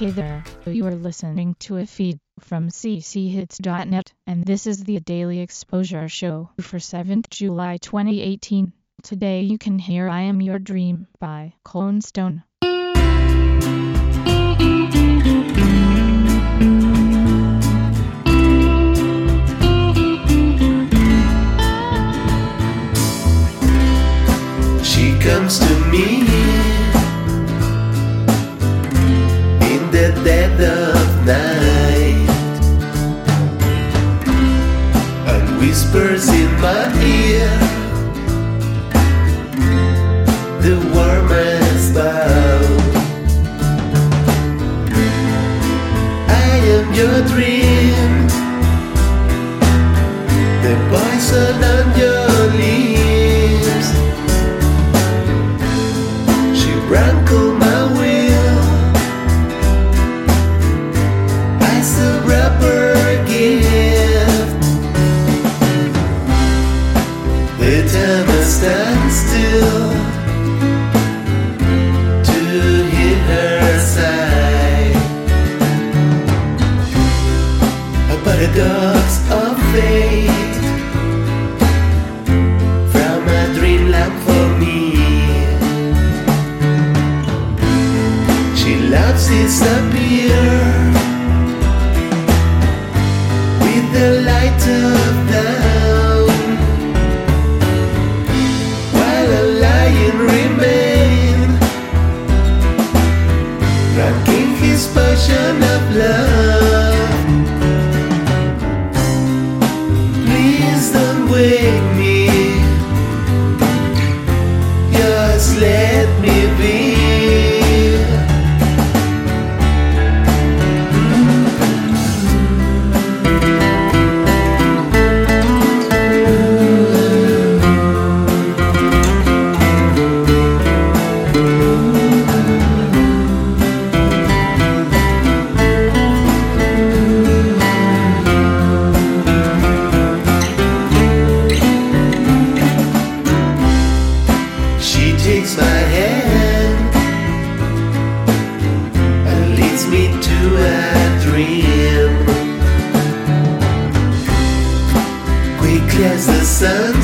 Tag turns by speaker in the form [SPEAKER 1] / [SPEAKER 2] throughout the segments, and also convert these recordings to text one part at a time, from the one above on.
[SPEAKER 1] Hey there, you are listening to a feed from cchits.net, and this is the Daily Exposure Show for 7th July 2018. Today you can hear I Am Your Dream by Clone Stone.
[SPEAKER 2] She comes to me whispers in potion of love. As the sunset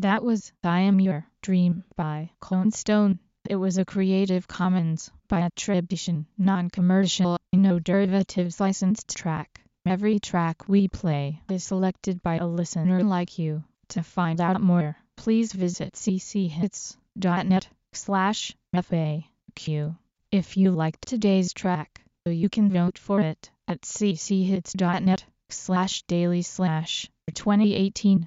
[SPEAKER 1] That was I Am Your Dream by Clone Stone. It was a Creative Commons by attribution, non-commercial, no derivatives licensed track. Every track we play is selected by a listener like you. To find out more, please visit cchits.net slash FAQ. If you liked today's track, you can vote for it at cchits.net slash daily slash 2018